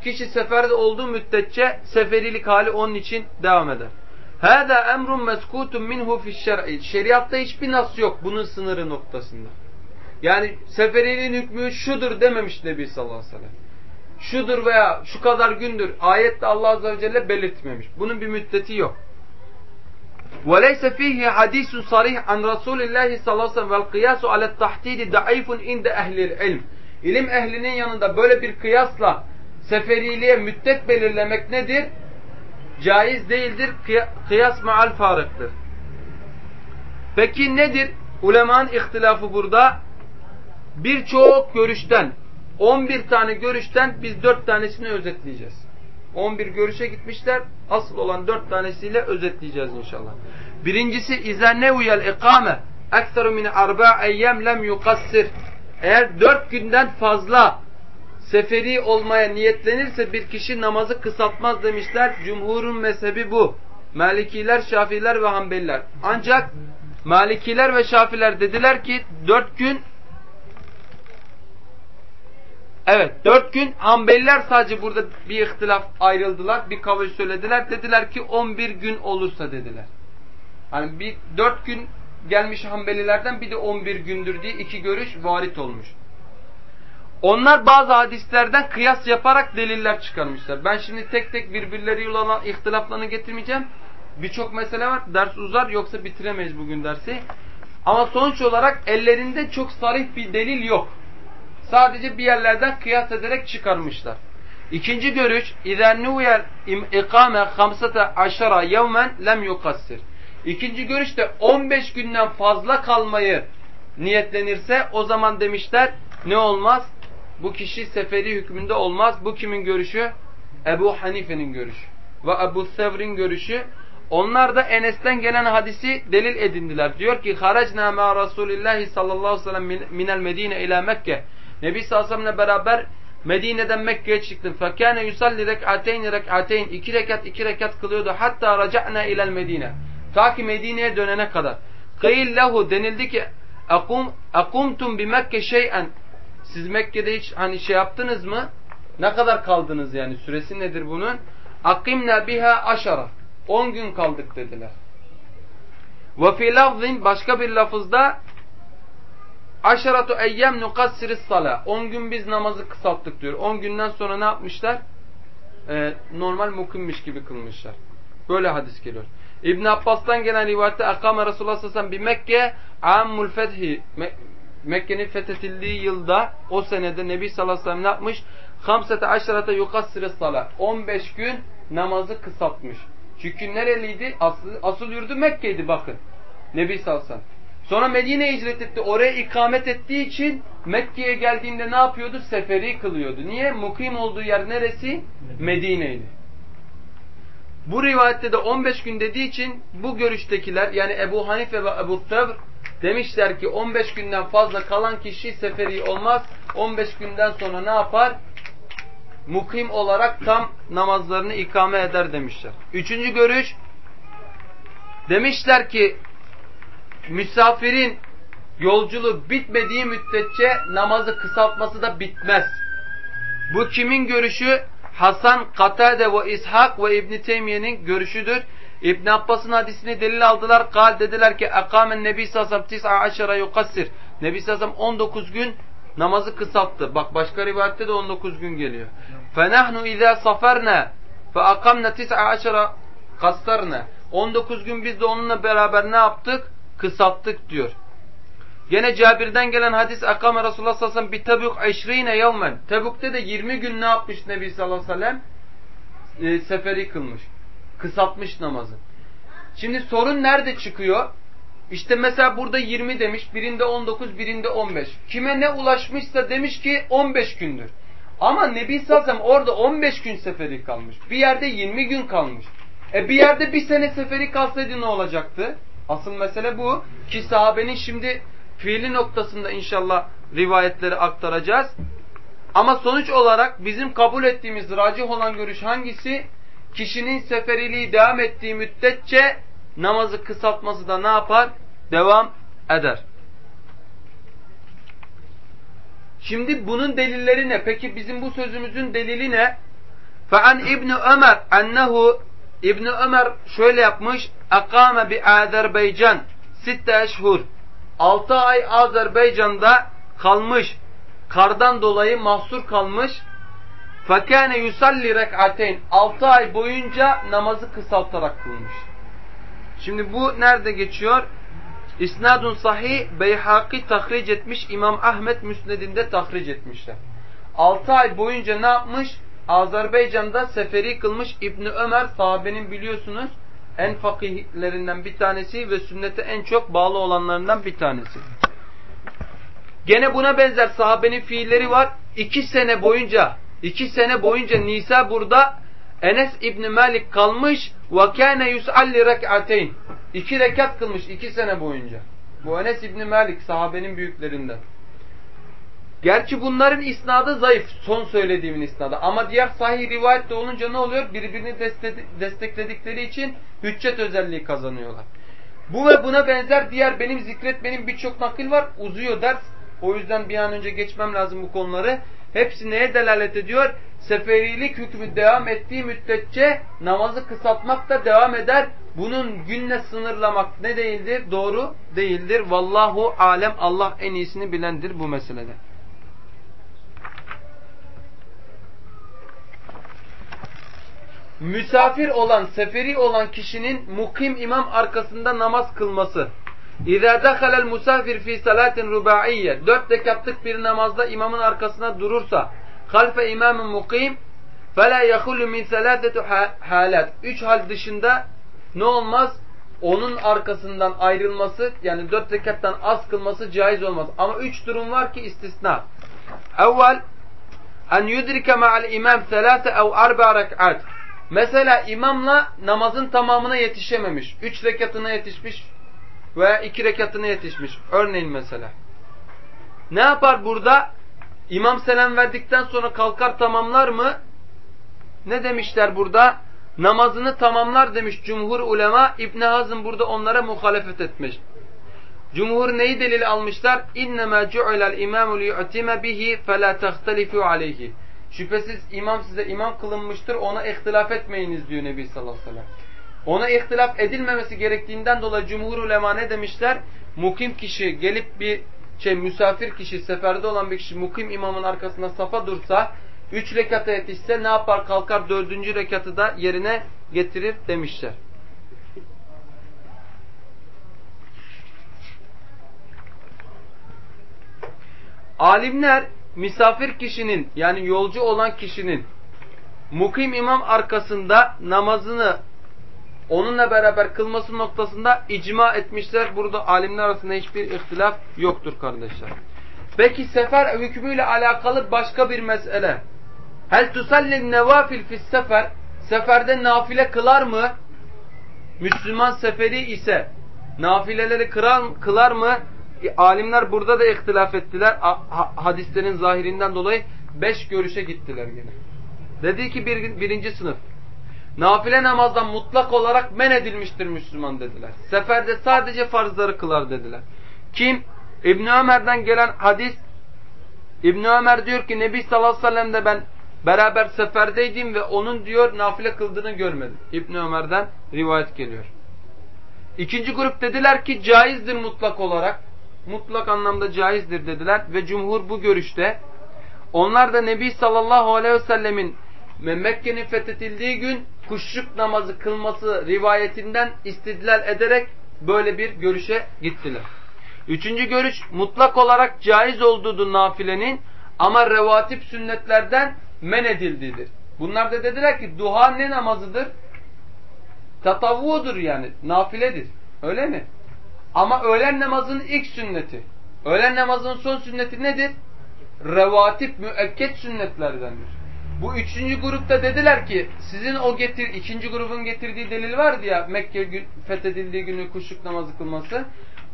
Kişi seferde olduğu müddetçe seferilik hali onun için devam eder. Hâdâ emrun meskûtun minhu fi'ş-şer'i. Şeriatta hiçbir nas yok bunun sınırı noktasında. Yani seferiliğin hükmü şudur dememiş Nebi sallallahu aleyhi ve sellem. Şudur veya şu kadar gündür ayette Allah azze ve celle belirtmemiş. Bunun bir müddeti yok. وَلَيْسَ فِيهِ حَدِيثٌ صَرِيحٌ عَنْ رَسُولِ اللّٰهِ sallallahu aleyhi ve sellem وَالْقِيَاسُ عَلَى التَّحْتِيدِ دَعِيفٌ اِنْدَ اَهْلِ الْعِلْمِ İlim ehlinin yanında böyle bir kıyasla seferiliğe müddet belirlemek nedir? Caiz değildir. Kıyas maal farıktır. Peki nedir? Ulemanın ihtilafı burada. Birçok görüşten, 11 tane görüşten biz 4 tanesini özetleyeceğiz. 11 görüşe gitmişler. Asıl olan 4 tanesiyle özetleyeceğiz inşallah. Birincisi اِذَا نَوْيَ الْاِقَامَ اَكْثَرُ مِنْ اَرْبَعَ اَيَّمْ lem yukassir. Eğer 4 günden fazla seferi olmaya niyetlenirse bir kişi namazı kısaltmaz demişler. Cumhurun mezhebi bu. Malikiler, Şafiler ve Hanbeliler. Ancak Malikiler ve Şafiler dediler ki 4 gün Evet dört gün Hanbeliler sadece burada bir ihtilaf ayrıldılar. Bir kavga söylediler. Dediler ki 11 gün olursa dediler. Hani bir dört gün gelmiş Hanbelilerden bir de 11 gündür diye iki görüş varit olmuş. Onlar bazı hadislerden kıyas yaparak deliller çıkarmışlar. Ben şimdi tek tek birbirleriyle olan ihtilaflarını getirmeyeceğim. Birçok mesele var. Ders uzar yoksa bitiremeyiz bugün dersi. Ama sonuç olarak ellerinde çok sarih bir delil yok. Sadece bir yerlerden kıyas ederek çıkarmışlar. İkinci görüş اِذَا نُوْيَ اِقَامَ خَمْسَةَ عَشَرَ يَوْمًا lem yukassir. İkinci görüş de 15 günden fazla kalmayı niyetlenirse o zaman demişler ne olmaz? Bu kişi seferi hükmünde olmaz. Bu kimin görüşü? Ebu Hanife'nin görüşü. Ve Ebu Sevr'in görüşü. Onlar da Enes'ten gelen hadisi delil edindiler. Diyor ki: "Haracna ma Rasulillah sallallahu aleyhi ve sellem minel Medine ila Mekke." Nebi sallallahu aleyhi ve sellemle beraber Medine'den Mekke'ye çıktım. Fekâne yusalli rek'ateyn rek'ateyn. iki rekat iki rekat kılıyordu. Hatta raca'na ilel Medine. Ta ki Medine'ye dönene kadar. Kıyil lehu denildi ki akum akumtum bi Mekke şey'en. Siz Mekke'de hiç hani şey yaptınız mı? Ne kadar kaldınız yani? Süresi nedir bunun? Akimna biha aşara. 10 gün kaldık dediler. Ve fi lafzin başka bir lafızda Aşaratu eyyem nukassiris sala. 10 gün biz namazı kısalttık diyor. 10 günden sonra ne yapmışlar? Ee, normal mukimmiş gibi kılmışlar. Böyle hadis geliyor. İbn Abbas'tan gelen rivayette akame Resulullah sallallahu aleyhi ve Mekke ammul fethi Mekke'nin fethedildiği yılda o senede Nebi sallallahu aleyhi ve sellem ne yapmış? Hamsete aşarata yukassiris sala. 15 gün namazı kısaltmış. Çünkü nereliydi? Asıl, asıl yurdu Mekke'ydi bakın. Nebi sallallahu aleyhi ve sellem. Sonra Medine hicret etti. Oraya ikamet ettiği için Mekke'ye geldiğinde ne yapıyordu? Seferi kılıyordu. Niye? Mukim olduğu yer neresi? Medine'ydi. Bu rivayette de 15 gün dediği için bu görüştekiler yani Ebu Hanife ve Ebu Tevr demişler ki 15 günden fazla kalan kişi seferi olmaz. 15 günden sonra ne yapar? Mukim olarak tam namazlarını ikame eder demişler. Üçüncü görüş demişler ki misafirin yolculuğu bitmediği müddetçe namazı kısaltması da bitmez. Bu kimin görüşü? Hasan, Katade ve İshak ve İbn Teymiye'nin görüşüdür. İbn Abbas'ın hadisini delil aldılar. Kal dediler ki akamen Nebi sallallahu aleyhi ve yukassir. Nebi sallallahu 19 gün namazı kısalttı. Bak başka rivayette de 19 gün geliyor. Fenahnu izâ saferna fe akamna tis'a aşara kassarna. 19 gün biz de onunla beraber ne yaptık? Kısalttık diyor. Gene Cabir'den gelen hadis akame Resulullah sallallahu aleyhi ve sellem bir tebuk eşrine yevmen. Tebuk'te de 20 gün ne yapmış Nebi sallallahu aleyhi ve sellem? E, seferi kılmış. Kısaltmış namazı. Şimdi sorun nerede çıkıyor? İşte mesela burada 20 demiş, birinde 19, birinde 15. Kime ne ulaşmışsa demiş ki 15 gündür. Ama Nebi Sallallahu orada 15 gün seferi kalmış. Bir yerde 20 gün kalmış. E bir yerde bir sene seferi kalsaydı ne olacaktı? Asıl mesele bu. Ki sahabenin şimdi fiili noktasında inşallah rivayetleri aktaracağız. Ama sonuç olarak bizim kabul ettiğimiz racih olan görüş hangisi? Kişinin seferiliği devam ettiği müddetçe namazı kısaltması da ne yapar? Devam eder. Şimdi bunun delilleri ne? Peki bizim bu sözümüzün delili ne? فَعَنْ İbni Ömer ennehu İbni Ömer şöyle yapmış. Akame bi Azerbaycan sitte eşhur. 6 ay Azerbaycan'da kalmış. Kardan dolayı mahsur kalmış. Fakane yusalli rek'ateyn. 6 ay boyunca namazı kısaltarak kılmış. Şimdi bu nerede geçiyor? İsnadun sahih Beyhaki tahric etmiş. İmam Ahmet Müsned'inde tahric etmişler. 6 ay boyunca ne yapmış? Azerbaycan'da seferi kılmış İbni Ömer sahabenin biliyorsunuz en fakihlerinden bir tanesi ve sünnete en çok bağlı olanlarından bir tanesi. Gene buna benzer sahabenin fiilleri var. İki sene boyunca, iki sene boyunca Nisa burada Enes İbni Malik kalmış ve kâne yus'alli rek'ateyn. İki rekat kılmış iki sene boyunca. Bu Enes İbni Malik sahabenin büyüklerinden. Gerçi bunların isnadı zayıf. Son söylediğimin isnadı. Ama diğer sahih rivayette olunca ne oluyor? Birbirini destekledikleri için hüccet özelliği kazanıyorlar. Bu ve buna benzer diğer benim zikretmenin birçok nakil var. Uzuyor ders. O yüzden bir an önce geçmem lazım bu konuları. Hepsi neye delalet ediyor? Seferilik hükmü devam ettiği müddetçe namazı kısaltmak da devam eder. Bunun günle sınırlamak ne değildir? Doğru değildir. Vallahu alem Allah en iyisini bilendir bu meselede. Misafir olan, seferi olan kişinin mukim imam arkasında namaz kılması. İzâ dehalel musafir fi salatin ruba'iyye. Dört rekatlık bir namazda imamın arkasına durursa halfe imamın mukim فَلَا يَخُلُّ مِنْ سَلَاتَةُ halat. Üç hal dışında ne olmaz? Onun arkasından ayrılması yani dört rekattan az kılması caiz olmaz. Ama üç durum var ki istisna. Evvel en yudrike ma'al imam selate ev arba rek'at. Mesela imamla namazın tamamına yetişememiş. Üç rekatına yetişmiş veya iki rekatına yetişmiş. Örneğin mesela. Ne yapar burada? İmam selam verdikten sonra kalkar tamamlar mı? Ne demişler burada? Namazını tamamlar demiş cumhur ulema. İbn Hazm burada onlara muhalefet etmiş. Cumhur neyi delil almışlar? İnnemâ cu'ilel imâmu liyu'time bihi felâ tehtelifu aleyhi. Şüphesiz imam size imam kılınmıştır ona ihtilaf etmeyiniz diyor Nebi sallallahu aleyhi ve sellem. Ona ihtilaf edilmemesi gerektiğinden dolayı cumhur ulema ne demişler? Mukim kişi gelip bir şey misafir kişi seferde olan bir kişi mukim imamın arkasında safa dursa üç rekata yetişse ne yapar kalkar dördüncü rekatı da yerine getirir demişler. Alimler misafir kişinin yani yolcu olan kişinin mukim imam arkasında namazını onunla beraber kılması noktasında icma etmişler. Burada alimler arasında hiçbir ihtilaf yoktur kardeşler. Peki sefer hükmüyle alakalı başka bir mesele. Hel tusallin nevafil fis sefer seferde nafile kılar mı? Müslüman seferi ise nafileleri kılar mı? Alimler burada da ihtilaf ettiler. Hadislerin zahirinden dolayı beş görüşe gittiler yine. Dedi ki bir, birinci sınıf. Nafile namazdan mutlak olarak men edilmiştir Müslüman dediler. Seferde sadece farzları kılar dediler. Kim? İbn Ömer'den gelen hadis İbn Ömer diyor ki Nebi sallallahu aleyhi ve sellem'de ben beraber seferdeydim ve onun diyor nafile kıldığını görmedim. İbn Ömer'den rivayet geliyor. İkinci grup dediler ki caizdir mutlak olarak mutlak anlamda caizdir dediler ve cumhur bu görüşte. Onlar da Nebi sallallahu aleyhi ve sellemin Mekke'nin fethedildiği gün kuşluk namazı kılması rivayetinden istidlal ederek böyle bir görüşe gittiler. Üçüncü görüş mutlak olarak caiz olduğu nafilenin ama revatip sünnetlerden men edildiğidir. Bunlar da dediler ki duha ne namazıdır? Tatavvudur yani nafiledir. Öyle mi? Ama öğlen namazının ilk sünneti. Öğlen namazının son sünneti nedir? Revatip müekket sünnetlerdendir. Bu üçüncü grupta dediler ki sizin o getir ikinci grubun getirdiği delil vardı ya Mekke fethedildiği günü kuşluk namazı kılması.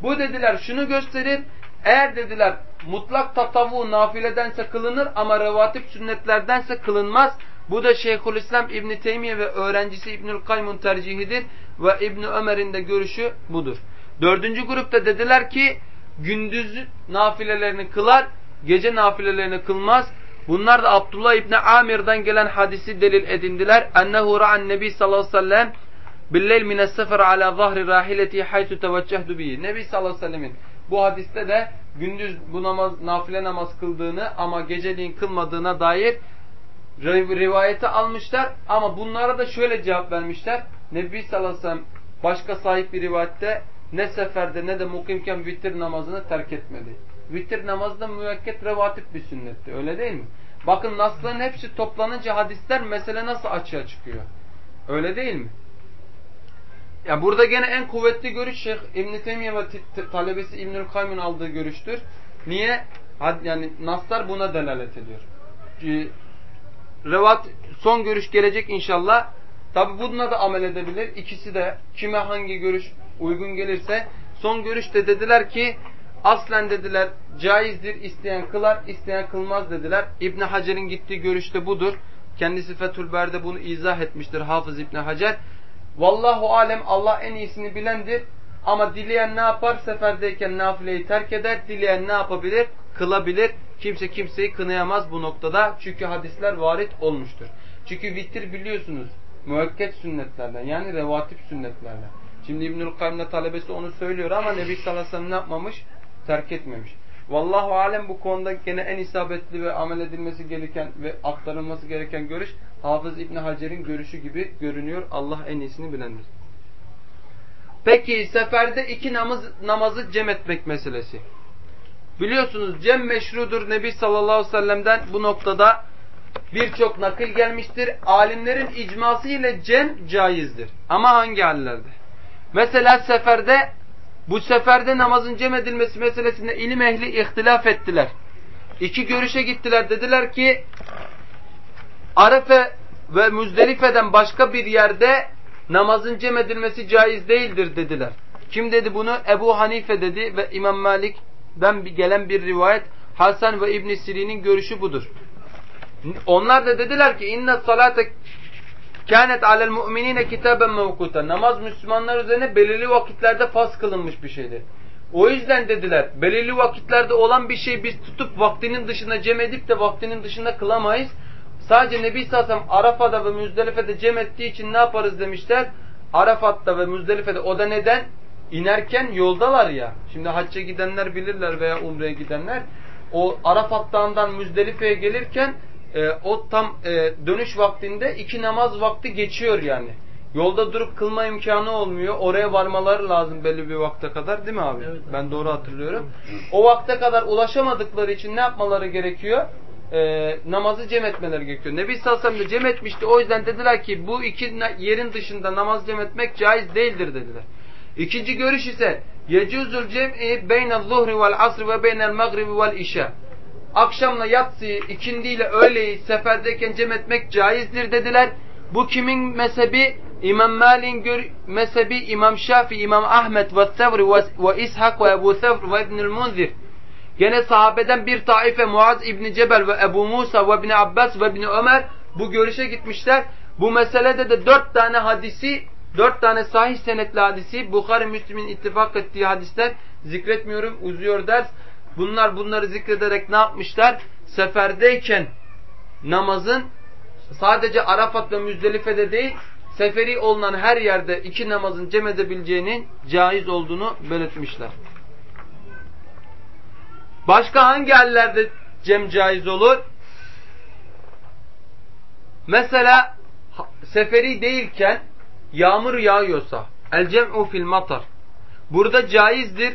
Bu dediler şunu gösterir. Eğer dediler mutlak tatavu nafiledense kılınır ama revatip sünnetlerdense kılınmaz. Bu da Şeyhülislam İbn Teymiye ve öğrencisi İbnül Kayyum'un tercihidir ve İbn Ömer'in de görüşü budur. Dördüncü grupta dediler ki gündüz nafilelerini kılar, gece nafilelerini kılmaz. Bunlar da Abdullah İbni Amir'den gelen hadisi delil edindiler. Ennehu ra'an nebi sallallahu aleyhi ve sellem billeyl mines sefer ala zahri rahileti haytu teveccehdu bihi. Nebi sallallahu aleyhi ve sellemin bu hadiste de gündüz bu namaz, nafile namaz kıldığını ama geceliğin kılmadığına dair rivayeti almışlar. Ama bunlara da şöyle cevap vermişler. Nebi sallallahu aleyhi ve sellem başka sahip bir rivayette ne seferde ne de mukimken vitir namazını terk etmedi. Vitir namazı da müvekket revatip bir sünnetti. Öyle değil mi? Bakın nasların hepsi toplanınca hadisler mesele nasıl açığa çıkıyor. Öyle değil mi? Ya burada gene en kuvvetli görüş Şeyh İbn Teymiyye ve talebesi İbnül Kayyum'un aldığı görüştür. Niye? Yani naslar buna delalet ediyor. Ee, revat son görüş gelecek inşallah. Tabi bununla da amel edebilir. İkisi de kime hangi görüş uygun gelirse. Son görüşte dediler ki aslen dediler caizdir isteyen kılar isteyen kılmaz dediler. İbn Hacer'in gittiği görüşte budur. Kendisi Fethül Ber'de bunu izah etmiştir Hafız İbn Hacer. Vallahu alem Allah en iyisini bilendir. Ama dileyen ne yapar? Seferdeyken nafileyi terk eder. Dileyen ne yapabilir? Kılabilir. Kimse kimseyi kınayamaz bu noktada. Çünkü hadisler varit olmuştur. Çünkü vitir biliyorsunuz müekket sünnetlerden yani revatip sünnetlerden. Şimdi İbnül Kayyum'da talebesi onu söylüyor ama Nebi sallallahu aleyhi ve sellem ne yapmamış? Terk etmemiş. Vallahu alem bu konuda gene en isabetli ve amel edilmesi gereken ve aktarılması gereken görüş Hafız İbn Hacer'in görüşü gibi görünüyor. Allah en iyisini bilendir. Peki seferde iki namaz, namazı cem etmek meselesi. Biliyorsunuz cem meşrudur Nebi sallallahu aleyhi ve sellem'den bu noktada birçok nakil gelmiştir. Alimlerin icması ile cem caizdir. Ama hangi hallerde? Mesela seferde bu seferde namazın cem edilmesi meselesinde ilim ehli ihtilaf ettiler. İki görüşe gittiler. Dediler ki Arefe ve Müzdelife'den başka bir yerde namazın cem edilmesi caiz değildir dediler. Kim dedi bunu? Ebu Hanife dedi ve İmam Malik'den gelen bir rivayet Hasan ve İbn Sirin'in görüşü budur. Onlar da dediler ki inne salate kânet alel mu'minine kitaben mevkuta. Namaz Müslümanlar üzerine belirli vakitlerde faz kılınmış bir şeydir. O yüzden dediler belirli vakitlerde olan bir şey biz tutup vaktinin dışında cem edip de vaktinin dışında kılamayız. Sadece Nebi Sassam Arafat'ta ve Müzdelife'de cem ettiği için ne yaparız demişler. Arafat'ta ve Müzdelife'de o da neden? İnerken yoldalar ya. Şimdi hacca gidenler bilirler veya umreye gidenler. O Arafat Müzdelife'ye gelirken e, o tam e, dönüş vaktinde iki namaz vakti geçiyor yani. Yolda durup kılma imkanı olmuyor. Oraya varmaları lazım belli bir vakte kadar değil mi abi? Evet, ben doğru hatırlıyorum. O vakte kadar ulaşamadıkları için ne yapmaları gerekiyor? Ee, namazı cem etmeleri gerekiyor. Nebi sallallahu aleyhi ve cem etmişti. O yüzden dediler ki bu iki yerin dışında namaz cem etmek caiz değildir dediler. İkinci görüş ise yecuzul cem'i beynel zuhri vel asri ve beynel magribi vel işe akşamla yatsıyı, ikindiyle öğleyi seferdeyken cem etmek caizdir dediler. Bu kimin mezhebi? İmam Malik'in mezhebi İmam Şafi, İmam Ahmet ve Sevri ve İshak ve Ebu Sevr ve İbnül Munzir. Gene sahabeden bir taife Muaz İbni Cebel ve Ebu Musa ve İbni Abbas ve İbni Ömer bu görüşe gitmişler. Bu meselede de dört tane hadisi, dört tane sahih senetli hadisi, Bukhari Müslim'in ittifak ettiği hadisler zikretmiyorum, uzuyor ders. Bunlar bunları zikrederek ne yapmışlar? Seferdeyken namazın sadece Arafat ve Müzdelife'de değil, seferi olunan her yerde iki namazın cem edebileceğinin caiz olduğunu belirtmişler. Başka hangi hallerde cem caiz olur? Mesela seferi değilken yağmur yağıyorsa el cem'u fil matar. Burada caizdir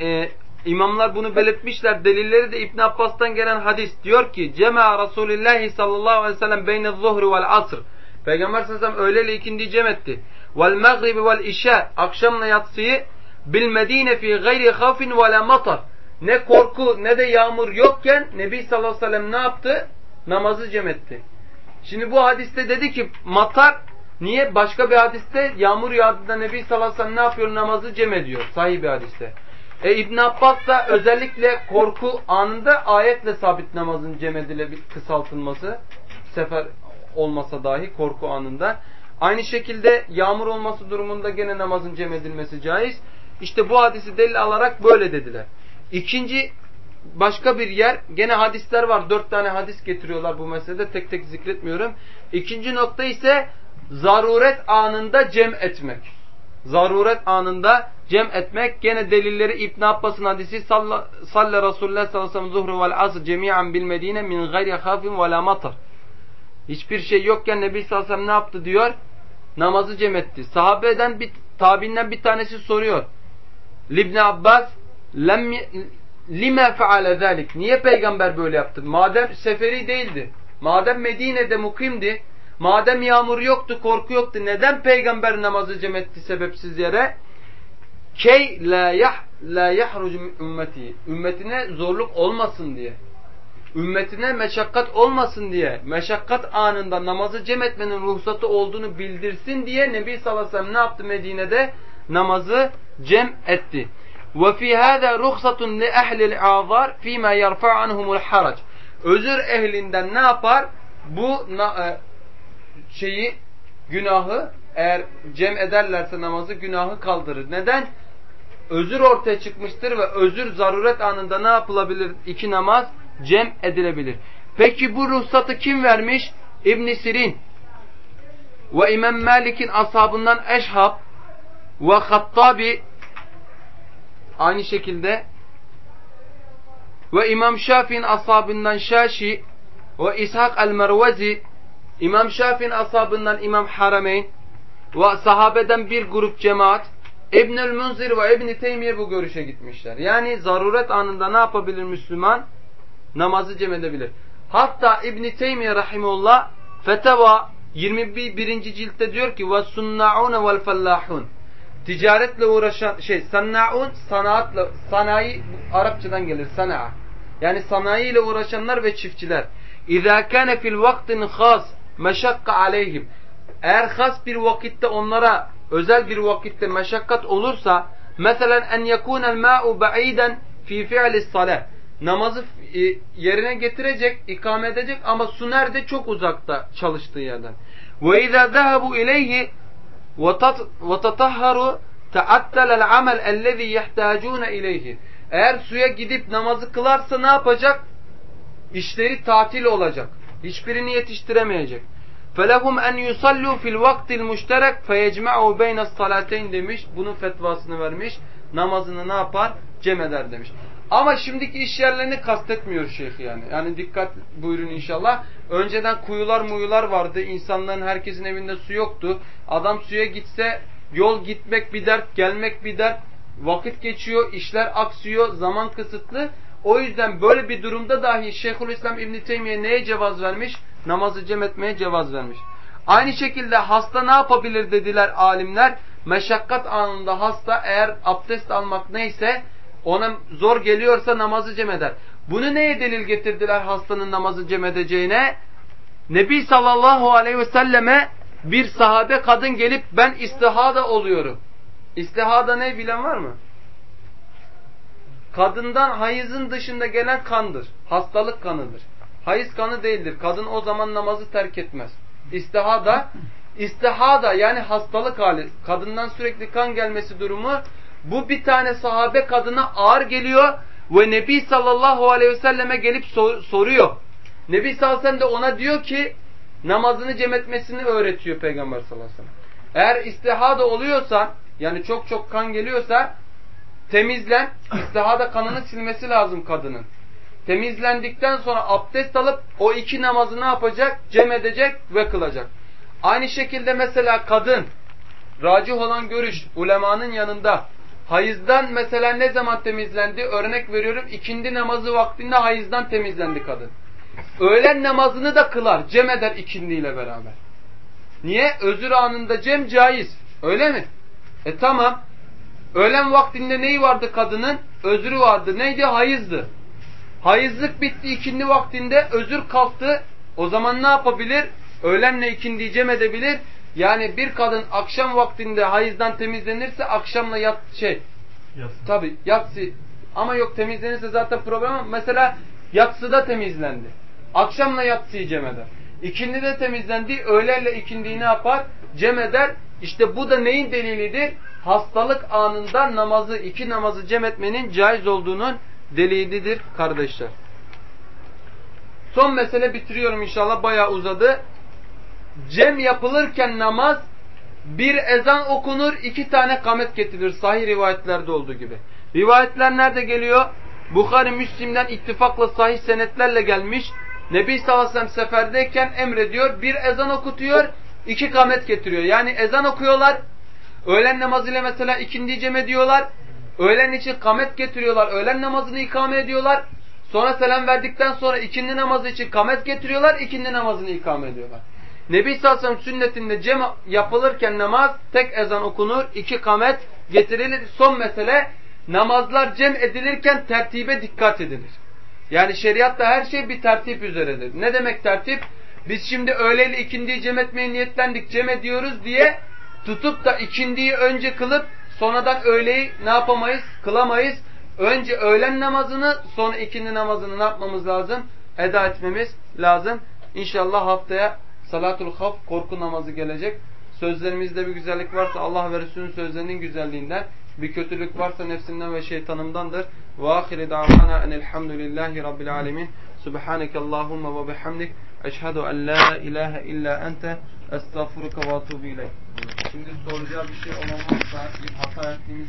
e, imamlar bunu belirtmişler. Delilleri de İbn Abbas'tan gelen hadis diyor ki Cema Resulullah sallallahu aleyhi ve sellem beyne zuhri vel asr. Peygamber sallallahu aleyhi ve sellem öğle ile ikindiyi cem etti. Vel magribi vel işa akşamla yatsıyı bil medine fi gayri khafin ve la matar. Ne korku ne de yağmur yokken Nebi sallallahu aleyhi ve sellem ne yaptı? Namazı cem etti. Şimdi bu hadiste dedi ki matar niye? Başka bir hadiste yağmur yağdığında Nebi sallallahu aleyhi ve sellem ne yapıyor? Namazı cem ediyor. Sahih bir hadiste. E İbn Abbas da özellikle korku anında ayetle sabit namazın cem edilebilir kısaltılması sefer olmasa dahi korku anında. Aynı şekilde yağmur olması durumunda gene namazın cem edilmesi caiz. İşte bu hadisi delil alarak böyle dediler. İkinci başka bir yer gene hadisler var. Dört tane hadis getiriyorlar bu meselede tek tek zikretmiyorum. İkinci nokta ise zaruret anında cem etmek. Zaruret anında cem etmek. Gene delilleri İbn Abbas'ın hadisi salle Resulullah sallallahu aleyhi ve sellem vel asr cemi'an bil medine min gayri hafin ve la matar. Hiçbir şey yokken Nebi sallallahu aleyhi ve sellem ne yaptı diyor? Namazı cem etti. Sahabeden bir tabinden bir tanesi soruyor. Libn Abbas lem lima feale zalik. Niye peygamber böyle yaptı? Madem seferi değildi. Madem Medine'de mukimdi. Madem yağmur yoktu, korku yoktu. Neden peygamber namazı cem etti sebepsiz yere? Key la yah la yahrucu ümmeti. Ümmetine zorluk olmasın diye. Ümmetine meşakkat olmasın diye, meşakkat anında namazı cem etmenin ruhsatı olduğunu bildirsin diye Nebi sallallahu ne yaptı Medine'de? Namazı cem etti. Ve fi hada ruhsatun li ehli'l azar fi ma yerfa anhumul harac. Özür ehlinden ne yapar? Bu e, şeyi günahı eğer cem ederlerse namazı günahı kaldırır. Neden? Özür ortaya çıkmıştır ve özür zaruret anında ne yapılabilir? İki namaz cem edilebilir. Peki bu ruhsatı kim vermiş? İbn Sirin ve İmam Malik'in ashabından Eşhab ve Hattabi Aynı şekilde ve İmam Şafii'nin ashabından Şaşi ve İshak el-Mervezi İmam Şafii'nin ashabından İmam Harameyn ve sahabeden bir grup cemaat İbnül Munzir ve İbn Teymiye bu görüşe gitmişler. Yani zaruret anında ne yapabilir Müslüman? Namazı cem edebilir. Hatta İbn Teymiye rahimullah Feteva 21. ciltte diyor ki ve sunnaun vel fellahun ticaretle uğraşan şey sannaun sanatla sanayi Arapçadan gelir sana. Yani sanayi ile uğraşanlar ve çiftçiler. İza kana fil vaktin khas meşakka aleyhim. Eğer has bir vakitte onlara özel bir vakitte meşakkat olursa mesela en yekunel ma'u ba'iden fi fi'lis salah namazı e, yerine getirecek, ikame edecek ama su nerede? Çok uzakta çalıştığı yerden. Ve izâ zehebu ileyhi ve tatahharu teattelel amel ellezî yehtâcûne ileyhi. Eğer suya gidip namazı kılarsa ne yapacak? İşleri tatil olacak. Hiçbirini yetiştiremeyecek. فَلَهُمْ اَنْ يُصَلُّوا فِي الْوَقْتِ الْمُشْتَرَكْ فَيَجْمَعُوا بَيْنَ الصَّلَاتَيْنِ demiş. Bunun fetvasını vermiş. Namazını ne yapar? Cem eder demiş. Ama şimdiki iş yerlerini kastetmiyor şeyh yani. Yani dikkat buyurun inşallah. Önceden kuyular muyular vardı. İnsanların herkesin evinde su yoktu. Adam suya gitse yol gitmek bir dert, gelmek bir dert. Vakit geçiyor, işler aksıyor, zaman kısıtlı. O yüzden böyle bir durumda dahi Şeyhülislam İbn Teymiye neye cevaz vermiş? Namazı cem etmeye cevaz vermiş. Aynı şekilde hasta ne yapabilir dediler alimler. Meşakkat anında hasta eğer abdest almak neyse ona zor geliyorsa namazı cem eder. Bunu neye delil getirdiler hastanın namazı cem edeceğine? Nebi sallallahu aleyhi ve selleme bir sahabe kadın gelip ben istihada oluyorum. İstihada ne bilen var mı? Kadından hayızın dışında gelen kandır. Hastalık kanıdır. Hayız kanı değildir. Kadın o zaman namazı terk etmez. İstihada, istihada yani hastalık hali. Kadından sürekli kan gelmesi durumu bu bir tane sahabe kadına ağır geliyor ve Nebi sallallahu aleyhi ve selleme gelip sor soruyor. Nebi sallallahu aleyhi ve sellem de ona diyor ki namazını cem etmesini öğretiyor Peygamber sallallahu aleyhi ve sellem. Eğer istihada oluyorsa yani çok çok kan geliyorsa temizlen. İstihada kanını silmesi lazım kadının. Temizlendikten sonra abdest alıp o iki namazı ne yapacak? Cem edecek ve kılacak. Aynı şekilde mesela kadın racih olan görüş ulemanın yanında Hayızdan mesela ne zaman temizlendi? Örnek veriyorum ikindi namazı vaktinde hayızdan temizlendi kadın. Öğlen namazını da kılar. Cem eder ikindiyle beraber. Niye? Özür anında cem caiz. Öyle mi? E tamam. Öğlen vaktinde neyi vardı kadının? Özrü vardı. Neydi? Hayızdı. Hayızlık bitti ikindi vaktinde özür kalktı. O zaman ne yapabilir? Öğlenle ikindiyi cem edebilir. Yani bir kadın akşam vaktinde hayızdan temizlenirse akşamla yat şey Yatsı. tabi yatsı ama yok temizlenirse zaten problem ama mesela yatsıda temizlendi. Akşamla yatsıyı cem eder. İkindi de temizlendi. Öğleyle ikindiyi ne yapar? Cem eder. İşte bu da neyin delilidir? Hastalık anında namazı, iki namazı cem etmenin caiz olduğunun delilidir kardeşler. Son mesele bitiriyorum inşallah. Bayağı uzadı. Cem yapılırken namaz bir ezan okunur, iki tane kamet getirilir. Sahih rivayetlerde olduğu gibi. Rivayetler nerede geliyor? Bukhari Müslim'den ittifakla sahih senetlerle gelmiş. Nebi sallallahu aleyhi ve sellem seferdeyken emrediyor. Bir ezan okutuyor, iki kamet getiriyor. Yani ezan okuyorlar. Öğlen namazıyla mesela ikindi cem ediyorlar. Öğlen için kamet getiriyorlar. Öğlen namazını ikame ediyorlar. Sonra selam verdikten sonra ikindi namazı için kamet getiriyorlar. ikindi namazını ikame ediyorlar. Nebi sallallahu sünnetinde cem yapılırken namaz tek ezan okunur, iki kamet getirilir. Son mesele namazlar cem edilirken tertibe dikkat edilir. Yani şeriatta her şey bir tertip üzeredir. Ne demek tertip? Biz şimdi öğleyle ikindiyi cem etmeye niyetlendik, cem ediyoruz diye tutup da ikindiyi önce kılıp sonradan öğleyi ne yapamayız? Kılamayız. Önce öğlen namazını sonra ikindi namazını ne yapmamız lazım? Eda etmemiz lazım. İnşallah haftaya salatul haf korku namazı gelecek. Sözlerimizde bir güzellik varsa Allah ve Resulünün sözlerinin güzelliğinden, bir kötülük varsa nefsimden ve şeytanımdandır. Ve ahire davana enelhamdülillahi rabbil alemin. Subhaneke Allahumma ve bihamdik. Eşhedü en la ilahe illa ente estağfuruka ve atubu ileyk. Şimdi soracağı bir şey olan varsa bir hata ettiğimiz